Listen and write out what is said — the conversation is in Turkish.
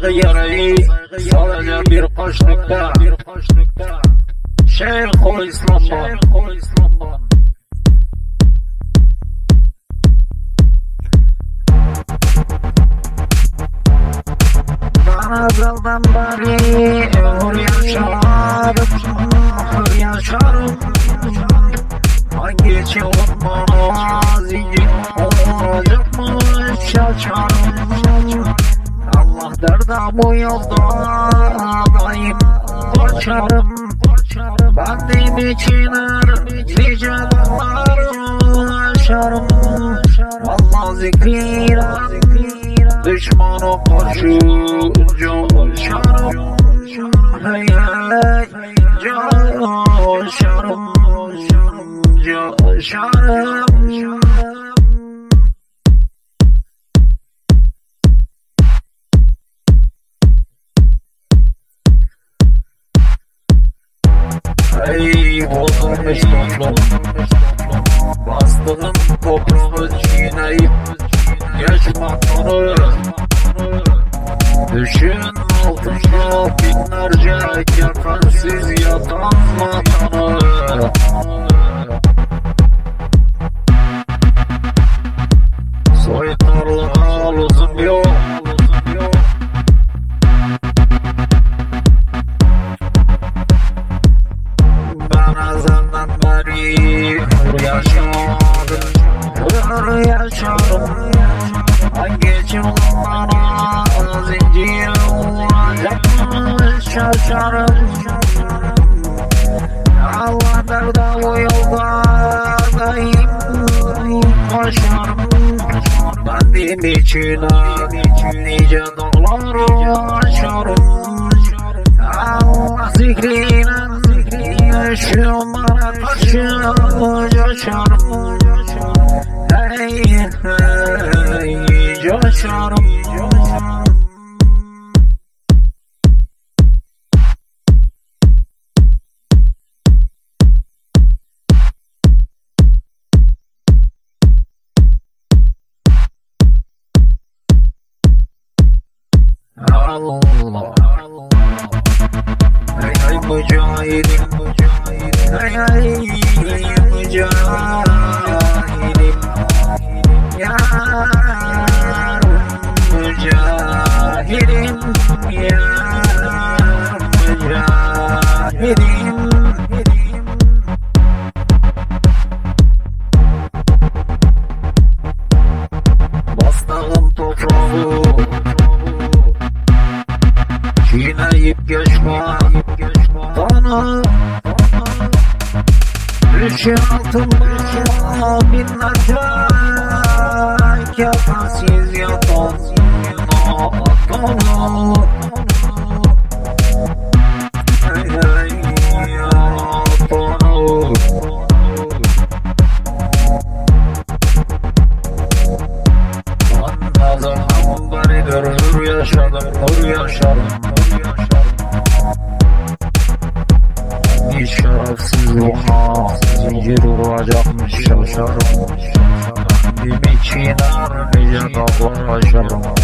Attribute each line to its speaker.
Speaker 1: saygı gereği sadece birkaç nokta Şeyh İslam'dan Ben azaldan beri ömür Derdi bu yolda daim koşarım Bendim için her nice dağları aşarım Allah zikriyle düşmana karşı coşarım Hey hey coşarım coşarım Ey bozulmuş toplum Bastığım toprağı çiğneyip onu Düşün altında binlerce kefensiz yatan vatanı Hür yaşarım Hangi çılgınlara zincir mı şaşarım Allah bu yolda koşarım Bendim içine nice dağları aşarım Allah zikriyle Yaşıyorum bana karşı coşarım Hey hey coşarım Allah Allah Hey hey mücahidim Hey hey mücahidim mücahidim Bastığım toprağı. Çiğneyip geçme. Bana. Düşün altında binlerce Kefensiz yatan. Atana Bir biçiner nice dağlar aşarım.